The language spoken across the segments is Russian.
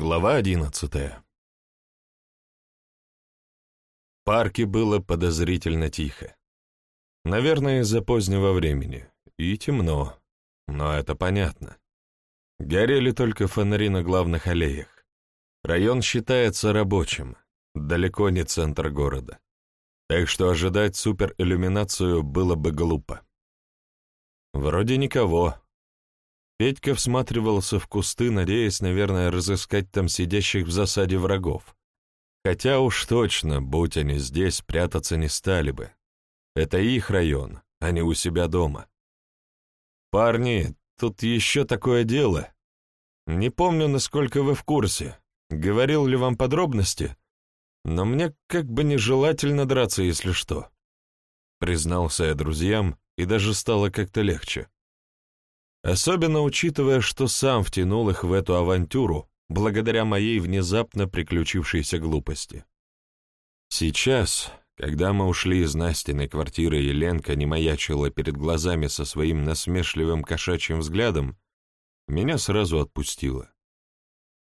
Глава одиннадцатая В парке было подозрительно тихо. Наверное, из-за позднего времени. И темно. Но это понятно. Горели только фонари на главных аллеях. Район считается рабочим, далеко не центр города. Так что ожидать супериллюминацию было бы глупо. Вроде никого, Петька всматривался в кусты, надеясь, наверное, разыскать там сидящих в засаде врагов. Хотя уж точно, будь они здесь, прятаться не стали бы. Это их район, а не у себя дома. «Парни, тут еще такое дело. Не помню, насколько вы в курсе. Говорил ли вам подробности? Но мне как бы нежелательно драться, если что». Признался я друзьям, и даже стало как-то легче. Особенно учитывая, что сам втянул их в эту авантюру, благодаря моей внезапно приключившейся глупости. Сейчас, когда мы ушли из Настиной квартиры, и Ленка не маячила перед глазами со своим насмешливым кошачьим взглядом, меня сразу отпустило.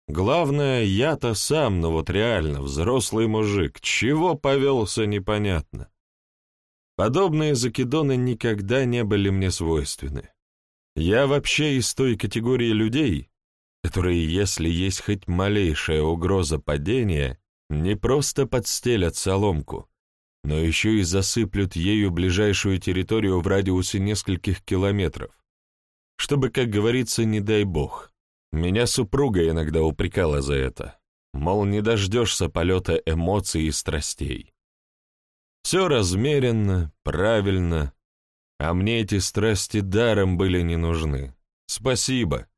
Главное, я-то сам, но вот реально, взрослый мужик, чего повелся, непонятно. Подобные закидоны никогда не были мне свойственны. Я вообще из той категории людей, которые, если есть хоть малейшая угроза падения, не просто подстелят соломку, но еще и засыплют ею ближайшую территорию в радиусе нескольких километров. Чтобы, как говорится, не дай бог. Меня супруга иногда упрекала за это. Мол, не дождешься полета эмоций и страстей. Все размеренно, правильно, а мне эти страсти даром были не нужны. Спасибо.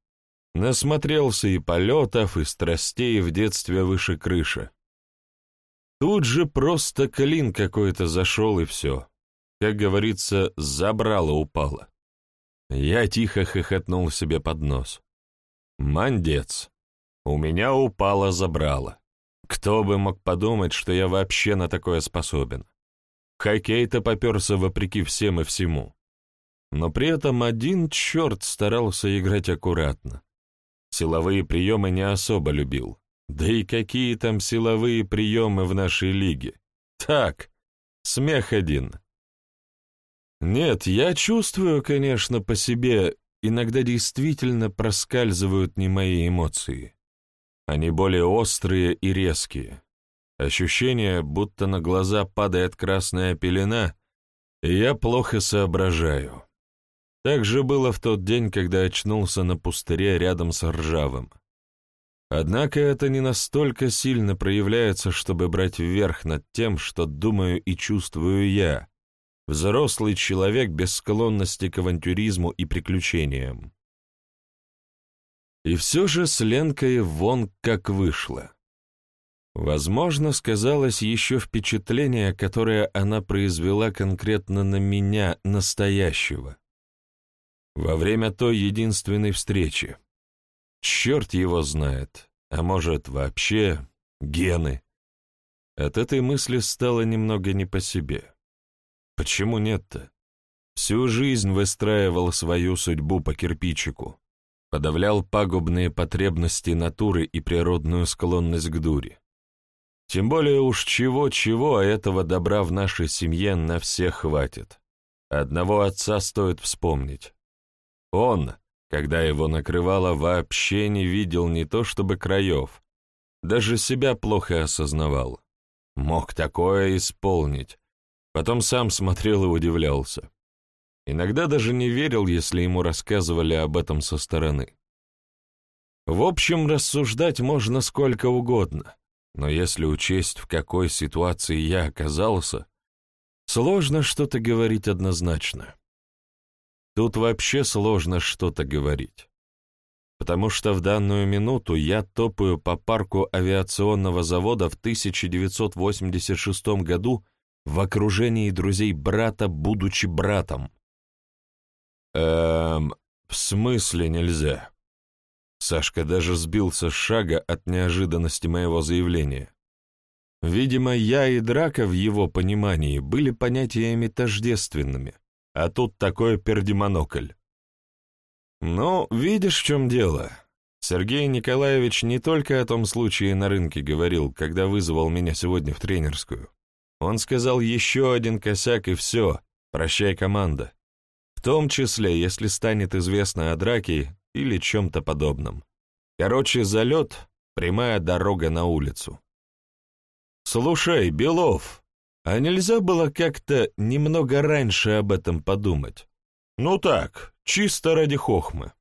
Насмотрелся и полетов, и страстей в детстве выше крыши. Тут же просто клин какой-то зашел, и все. Как говорится, забрало упало. Я тихо хохотнул себе под нос. Мандец. У меня упало забрало. Кто бы мог подумать, что я вообще на такое способен. Хоккей-то поперся вопреки всем и всему. Но при этом один черт старался играть аккуратно. Силовые приемы не особо любил. Да и какие там силовые приемы в нашей лиге? Так, смех один. Нет, я чувствую, конечно, по себе, иногда действительно проскальзывают не мои эмоции. Они более острые и резкие. Ощущение, будто на глаза падает красная пелена, и я плохо соображаю. Так же было в тот день, когда очнулся на пустыре рядом с Ржавым. Однако это не настолько сильно проявляется, чтобы брать вверх над тем, что думаю и чувствую я, взрослый человек без склонности к авантюризму и приключениям. И все же с Ленкой вон как вышло. Возможно, сказалось еще впечатление, которое она произвела конкретно на меня, настоящего. Во время той единственной встречи. Черт его знает, а может, вообще гены. От этой мысли стало немного не по себе. Почему нет-то? Всю жизнь выстраивал свою судьбу по кирпичику, подавлял пагубные потребности натуры и природную склонность к дури. Тем более уж чего-чего, а этого добра в нашей семье на всех хватит. Одного отца стоит вспомнить. Он, когда его накрывало, вообще не видел не то чтобы краев, даже себя плохо осознавал. Мог такое исполнить. Потом сам смотрел и удивлялся. Иногда даже не верил, если ему рассказывали об этом со стороны. В общем, рассуждать можно сколько угодно. Но если учесть, в какой ситуации я оказался, сложно что-то говорить однозначно. Тут вообще сложно что-то говорить. Потому что в данную минуту я топаю по парку авиационного завода в 1986 году в окружении друзей брата, будучи братом. Эм, в смысле нельзя? Сашка даже сбился с шага от неожиданности моего заявления. Видимо, я и драка в его понимании были понятиями тождественными, а тут такой пердемонокль. Ну, видишь, в чем дело. Сергей Николаевич не только о том случае на рынке говорил, когда вызвал меня сегодня в тренерскую. Он сказал еще один косяк и все, прощай, команда. В том числе, если станет известно о драке или чем-то подобном. Короче, залет — прямая дорога на улицу. «Слушай, Белов, а нельзя было как-то немного раньше об этом подумать? Ну так, чисто ради хохмы.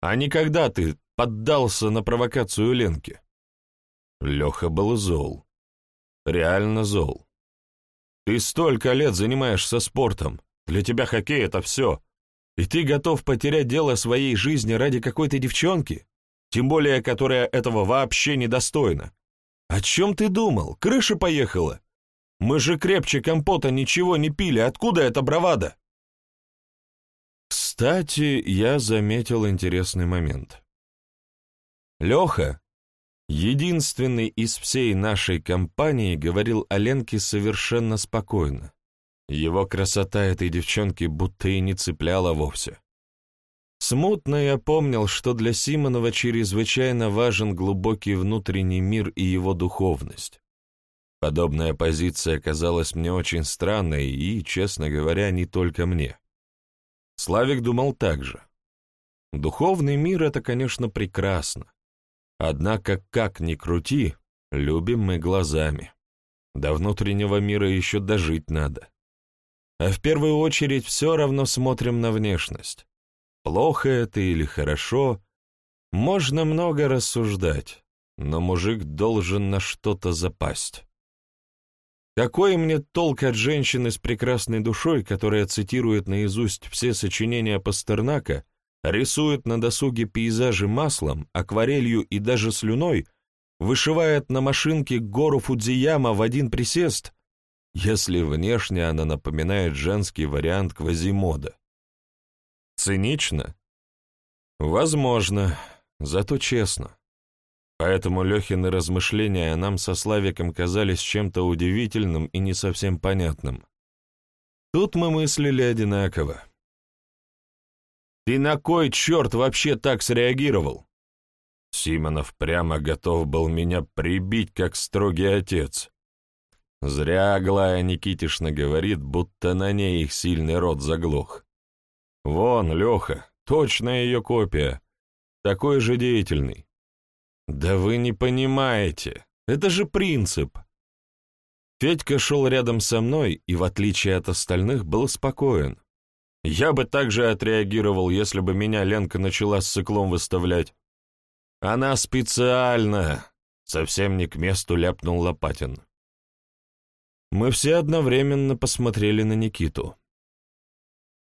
А не когда ты поддался на провокацию Ленки?» Леха был зол. Реально зол. Ты столько лет занимаешься спортом, для тебя хоккей — это все. И ты готов потерять дело своей жизни ради какой-то девчонки? Тем более, которая этого вообще недостойна. О чем ты думал? Крыша поехала? Мы же крепче компота ничего не пили. Откуда эта бравада? Кстати, я заметил интересный момент. Леха, единственный из всей нашей компании, говорил о Ленке совершенно спокойно. Его красота этой девчонки будто и не цепляла вовсе. Смутно я помнил, что для Симонова чрезвычайно важен глубокий внутренний мир и его духовность. Подобная позиция казалась мне очень странной и, честно говоря, не только мне. Славик думал так же. Духовный мир — это, конечно, прекрасно. Однако, как ни крути, любим мы глазами. До внутреннего мира еще дожить надо а в первую очередь все равно смотрим на внешность. Плохо это или хорошо, можно много рассуждать, но мужик должен на что-то запасть. Какой мне толк от женщины с прекрасной душой, которая цитирует наизусть все сочинения Пастернака, рисует на досуге пейзажи маслом, акварелью и даже слюной, вышивает на машинке гору Фудзияма в один присест, если внешне она напоминает женский вариант квазимода. Цинично? Возможно, зато честно. Поэтому Лехины размышления нам со Славиком казались чем-то удивительным и не совсем понятным. Тут мы мыслили одинаково. «Ты на кой черт вообще так среагировал?» Симонов прямо готов был меня прибить, как строгий отец. Зря Аглая Никитишна говорит, будто на ней их сильный род заглох. Вон, Леха, точная ее копия, такой же деятельный. Да вы не понимаете, это же принцип. Федька шел рядом со мной и, в отличие от остальных, был спокоен. Я бы также отреагировал, если бы меня Ленка начала с циклом выставлять. Она специально, совсем не к месту ляпнул Лопатин. Мы все одновременно посмотрели на Никиту.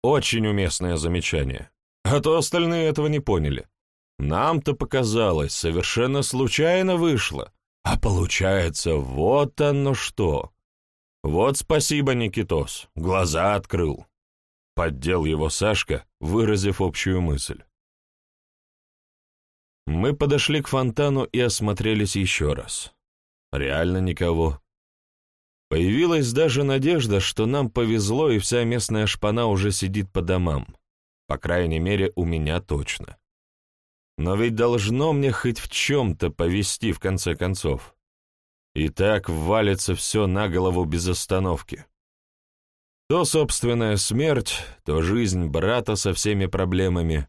Очень уместное замечание. А то остальные этого не поняли. Нам-то показалось, совершенно случайно вышло. А получается, вот оно что. Вот спасибо, Никитос, глаза открыл. Поддел его Сашка, выразив общую мысль. Мы подошли к фонтану и осмотрелись еще раз. Реально никого. Появилась даже надежда, что нам повезло, и вся местная шпана уже сидит по домам. По крайней мере, у меня точно. Но ведь должно мне хоть в чем-то повести в конце концов. И так валится все на голову без остановки. То собственная смерть, то жизнь брата со всеми проблемами.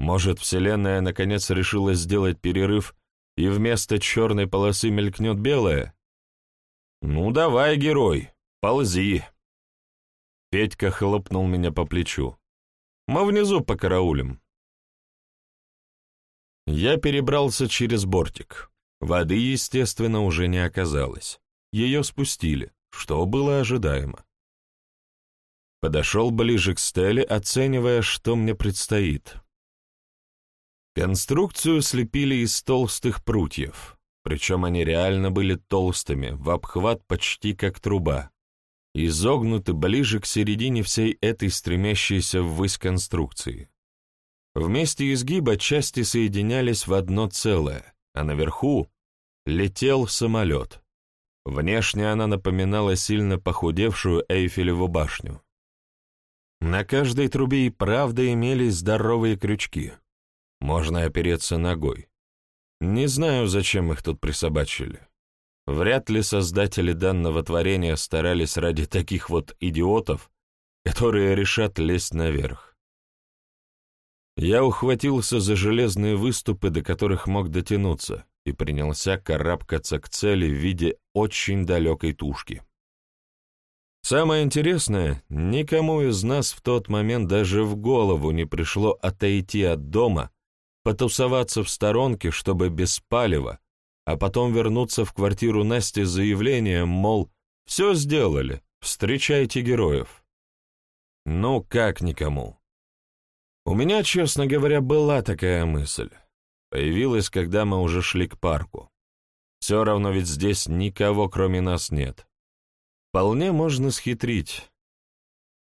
Может, Вселенная наконец решила сделать перерыв, и вместо черной полосы мелькнет белая? «Ну давай, герой, ползи!» Петька хлопнул меня по плечу. «Мы внизу покараулим». Я перебрался через бортик. Воды, естественно, уже не оказалось. Ее спустили, что было ожидаемо. Подошел ближе к стеле, оценивая, что мне предстоит. Конструкцию слепили из толстых прутьев. Причем они реально были толстыми, в обхват почти как труба, изогнуты ближе к середине всей этой стремящейся ввысь конструкции. Вместе изгиба части соединялись в одно целое, а наверху летел самолет. Внешне она напоминала сильно похудевшую Эйфелеву башню. На каждой трубе и правда имелись здоровые крючки — можно опереться ногой. Не знаю, зачем их тут присобачили. Вряд ли создатели данного творения старались ради таких вот идиотов, которые решат лезть наверх. Я ухватился за железные выступы, до которых мог дотянуться, и принялся карабкаться к цели в виде очень далекой тушки. Самое интересное, никому из нас в тот момент даже в голову не пришло отойти от дома, потусоваться в сторонке, чтобы без палева, а потом вернуться в квартиру Насти с заявлением, мол, все сделали, встречайте героев. Ну, как никому? У меня, честно говоря, была такая мысль. Появилась, когда мы уже шли к парку. Все равно ведь здесь никого, кроме нас, нет. Вполне можно схитрить.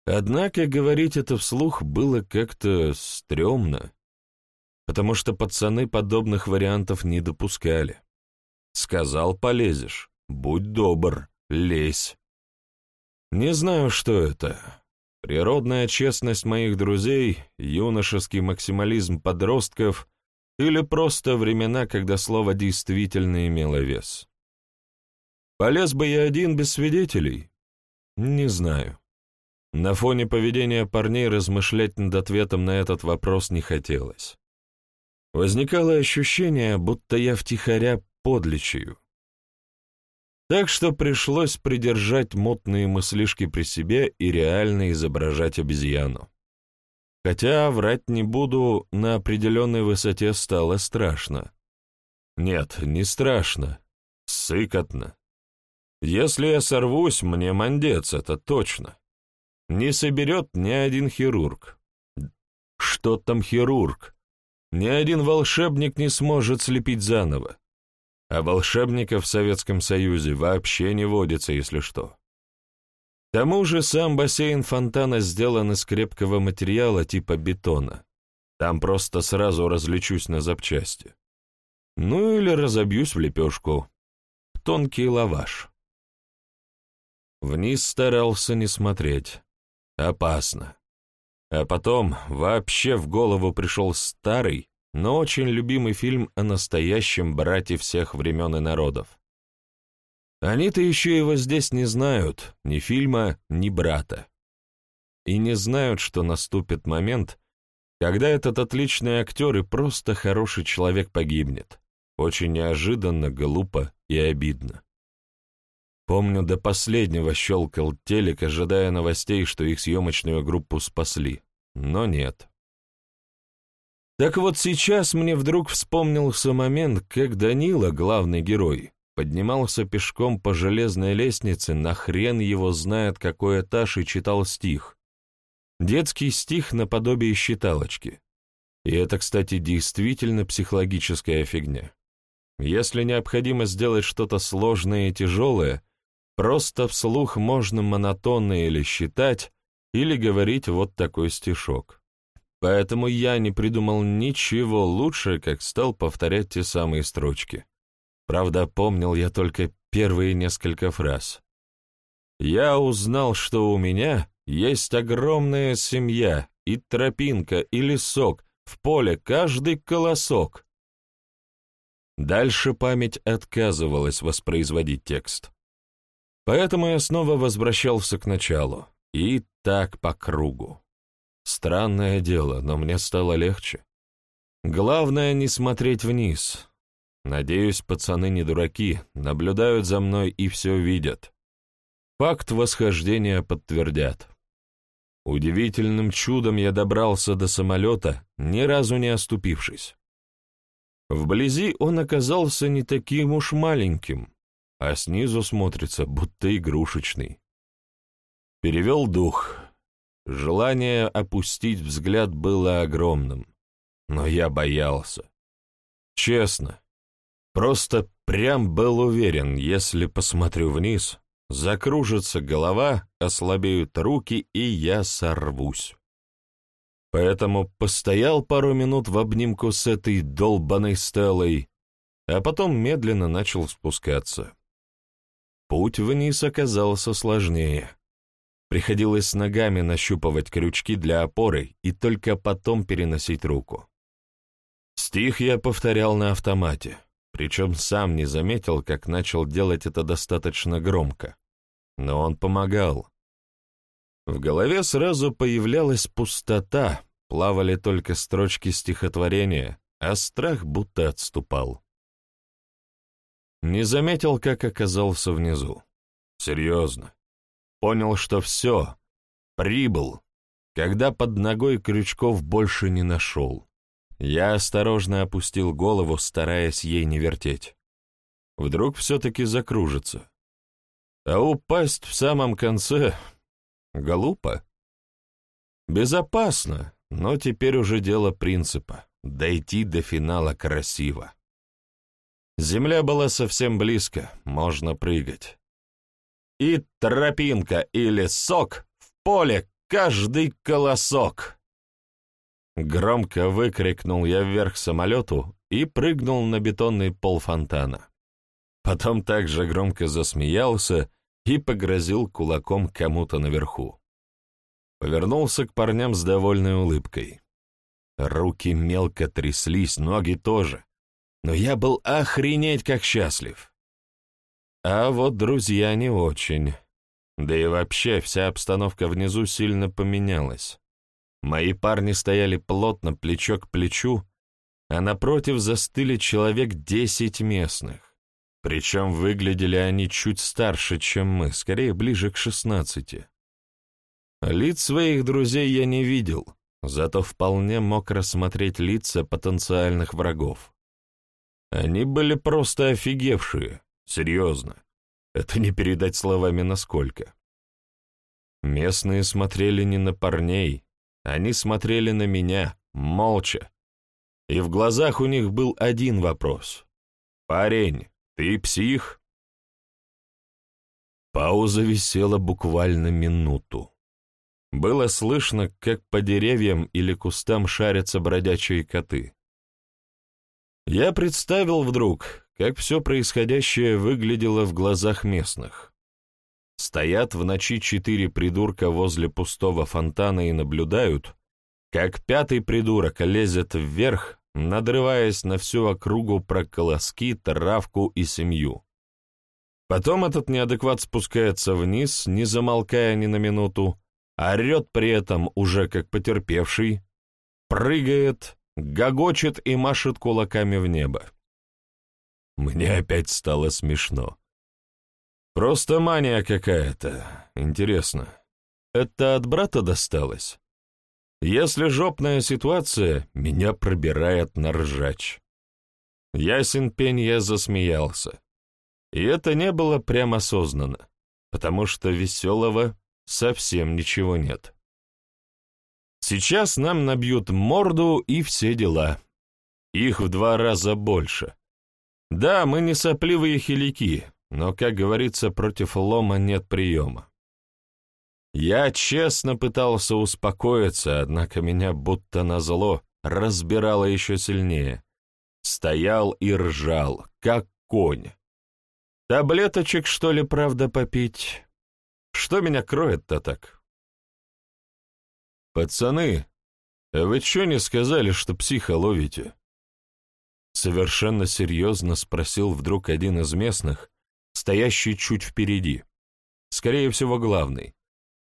Однако говорить это вслух было как-то стрёмно, потому что пацаны подобных вариантов не допускали. Сказал, полезешь, будь добр, лезь. Не знаю, что это. Природная честность моих друзей, юношеский максимализм подростков или просто времена, когда слово действительно имело вес. Полез бы я один без свидетелей? Не знаю. На фоне поведения парней размышлять над ответом на этот вопрос не хотелось. Возникало ощущение, будто я втихаря подлечию. Так что пришлось придержать мутные мыслишки при себе и реально изображать обезьяну. Хотя, врать не буду, на определенной высоте стало страшно. Нет, не страшно, сыкотно. Если я сорвусь, мне мандец, это точно. Не соберет ни один хирург. Что там хирург? Ни один волшебник не сможет слепить заново. А волшебников в Советском Союзе вообще не водится, если что. К тому же сам бассейн фонтана сделан из крепкого материала типа бетона. Там просто сразу различусь на запчасти. Ну или разобьюсь в лепешку. Тонкий лаваш. Вниз старался не смотреть. Опасно. А потом вообще в голову пришел старый, но очень любимый фильм о настоящем брате всех времен и народов. Они-то еще его здесь не знают, ни фильма, ни брата. И не знают, что наступит момент, когда этот отличный актер и просто хороший человек погибнет. Очень неожиданно, глупо и обидно. Помню, до последнего щелкал телек, ожидая новостей, что их съемочную группу спасли. Но нет. Так вот сейчас мне вдруг вспомнился момент, как Данила, главный герой, поднимался пешком по железной лестнице, на хрен его знает какой этаж, и читал стих. Детский стих наподобие считалочки. И это, кстати, действительно психологическая фигня. Если необходимо сделать что-то сложное и тяжелое, Просто вслух можно монотонно или считать, или говорить вот такой стишок. Поэтому я не придумал ничего лучше, как стал повторять те самые строчки. Правда, помнил я только первые несколько фраз. Я узнал, что у меня есть огромная семья, и тропинка, и лесок, в поле каждый колосок. Дальше память отказывалась воспроизводить текст. Поэтому я снова возвращался к началу. И так по кругу. Странное дело, но мне стало легче. Главное не смотреть вниз. Надеюсь, пацаны не дураки, наблюдают за мной и все видят. Факт восхождения подтвердят. Удивительным чудом я добрался до самолета, ни разу не оступившись. Вблизи он оказался не таким уж маленьким а снизу смотрится, будто игрушечный. Перевел дух. Желание опустить взгляд было огромным, но я боялся. Честно, просто прям был уверен, если посмотрю вниз, закружится голова, ослабеют руки, и я сорвусь. Поэтому постоял пару минут в обнимку с этой долбаной стелой, а потом медленно начал спускаться. Путь вниз оказался сложнее. Приходилось ногами нащупывать крючки для опоры и только потом переносить руку. Стих я повторял на автомате, причем сам не заметил, как начал делать это достаточно громко. Но он помогал. В голове сразу появлялась пустота, плавали только строчки стихотворения, а страх будто отступал. Не заметил, как оказался внизу. Серьезно. Понял, что все. Прибыл, когда под ногой крючков больше не нашел. Я осторожно опустил голову, стараясь ей не вертеть. Вдруг все-таки закружится. А упасть в самом конце Глупо? Безопасно, но теперь уже дело принципа — дойти до финала красиво. Земля была совсем близко, можно прыгать. И тропинка или сок в поле, каждый колосок. Громко выкрикнул я вверх самолету и прыгнул на бетонный пол фонтана. Потом также громко засмеялся и погрозил кулаком кому-то наверху. Повернулся к парням с довольной улыбкой. Руки мелко тряслись, ноги тоже, но я был охренеть как счастлив. А вот друзья не очень. Да и вообще вся обстановка внизу сильно поменялась. Мои парни стояли плотно, плечо к плечу, а напротив застыли человек десять местных. Причем выглядели они чуть старше, чем мы, скорее ближе к шестнадцати. Лиц своих друзей я не видел, зато вполне мог рассмотреть лица потенциальных врагов. Они были просто офигевшие, серьезно. Это не передать словами насколько. Местные смотрели не на парней, они смотрели на меня, молча. И в глазах у них был один вопрос. «Парень, «Ты псих?» Пауза висела буквально минуту. Было слышно, как по деревьям или кустам шарятся бродячие коты. Я представил вдруг, как все происходящее выглядело в глазах местных. Стоят в ночи четыре придурка возле пустого фонтана и наблюдают, как пятый придурок лезет вверх, надрываясь на всю округу про колоски, травку и семью. Потом этот неадекват спускается вниз, не замолкая ни на минуту, орет при этом уже как потерпевший, прыгает, гогочет и машет кулаками в небо. Мне опять стало смешно. Просто мания какая-то. Интересно, это от брата досталось? Если жопная ситуация, меня пробирает на ржач. Ясен пень я засмеялся. И это не было прямо осознанно, потому что веселого совсем ничего нет. Сейчас нам набьют морду и все дела. Их в два раза больше. Да, мы не сопливые хилики, но, как говорится, против лома нет приема. Я честно пытался успокоиться, однако меня будто назло разбирало еще сильнее. Стоял и ржал, как конь. Таблеточек, что ли, правда, попить? Что меня кроет-то так? Пацаны, вы что не сказали, что психа ловите? Совершенно серьезно спросил вдруг один из местных, стоящий чуть впереди. Скорее всего, главный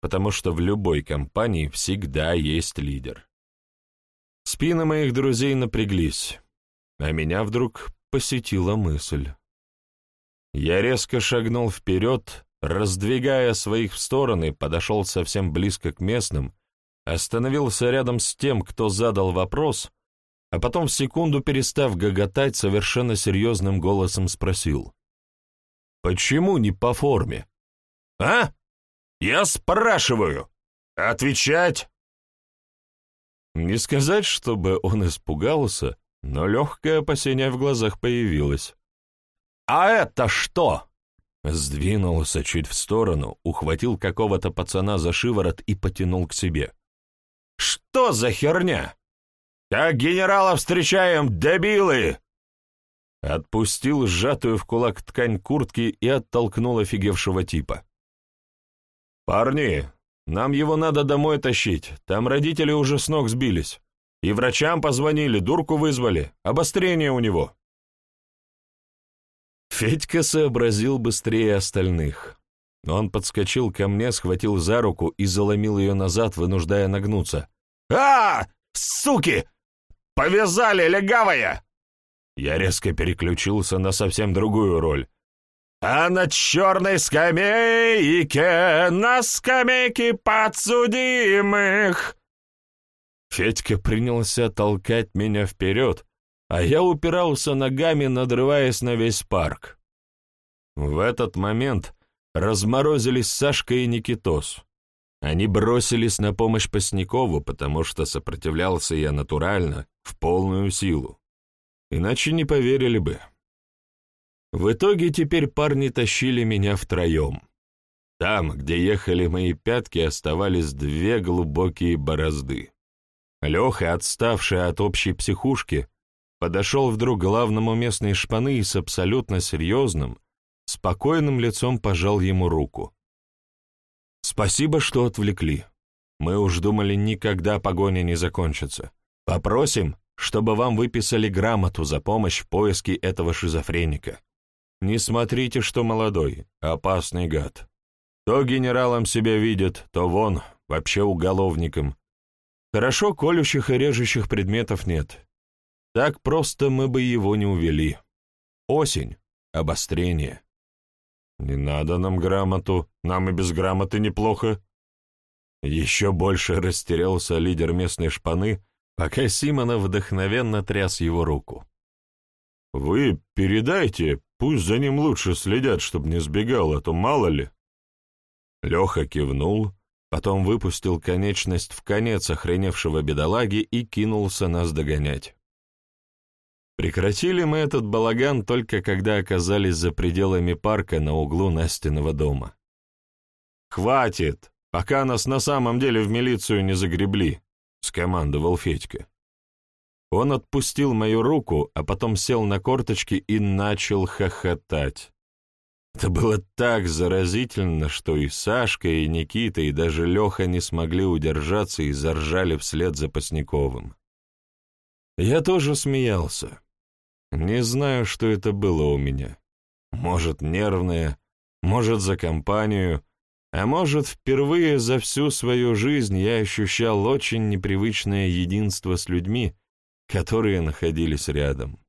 потому что в любой компании всегда есть лидер. Спины моих друзей напряглись, а меня вдруг посетила мысль. Я резко шагнул вперед, раздвигая своих в стороны, подошел совсем близко к местным, остановился рядом с тем, кто задал вопрос, а потом в секунду, перестав гоготать, совершенно серьезным голосом спросил. «Почему не по форме?» «А?» Я спрашиваю. Отвечать!» Не сказать, чтобы он испугался, но легкое опасение в глазах появилось. «А это что?» Сдвинулся чуть в сторону, ухватил какого-то пацана за шиворот и потянул к себе. «Что за херня? Как генерала встречаем, дебилы!» Отпустил сжатую в кулак ткань куртки и оттолкнул офигевшего типа. «Парни, нам его надо домой тащить, там родители уже с ног сбились. И врачам позвонили, дурку вызвали. Обострение у него. Федька сообразил быстрее остальных. Он подскочил ко мне, схватил за руку и заломил ее назад, вынуждая нагнуться. «А, суки! Повязали, легавая!» Я резко переключился на совсем другую роль. «А на черной скамейке, на скамейке подсудимых!» Федька принялся толкать меня вперед, а я упирался ногами, надрываясь на весь парк. В этот момент разморозились Сашка и Никитос. Они бросились на помощь Паснякову, потому что сопротивлялся я натурально, в полную силу. Иначе не поверили бы. В итоге теперь парни тащили меня втроем. Там, где ехали мои пятки, оставались две глубокие борозды. Леха, отставший от общей психушки, подошел вдруг к главному местной шпаны и с абсолютно серьезным, спокойным лицом пожал ему руку. «Спасибо, что отвлекли. Мы уж думали, никогда погоня не закончится. Попросим, чтобы вам выписали грамоту за помощь в поиске этого шизофреника. Не смотрите, что молодой, опасный гад. То генералом себя видит, то вон, вообще уголовником. Хорошо, колющих и режущих предметов нет. Так просто мы бы его не увели. Осень, обострение. Не надо нам грамоту, нам и без грамоты неплохо. Еще больше растерялся лидер местной шпаны, пока Симона вдохновенно тряс его руку. «Вы передайте, пусть за ним лучше следят, чтобы не сбегал, а то мало ли». Леха кивнул, потом выпустил конечность в конец охреневшего бедолаги и кинулся нас догонять. Прекратили мы этот балаган только когда оказались за пределами парка на углу Настиного дома. «Хватит, пока нас на самом деле в милицию не загребли», — скомандовал Федька. Он отпустил мою руку, а потом сел на корточки и начал хохотать. Это было так заразительно, что и Сашка, и Никита, и даже Леха не смогли удержаться и заржали вслед за Пасняковым. Я тоже смеялся. Не знаю, что это было у меня. Может, нервное, может, за компанию, а может, впервые за всю свою жизнь я ощущал очень непривычное единство с людьми, которые находились рядом.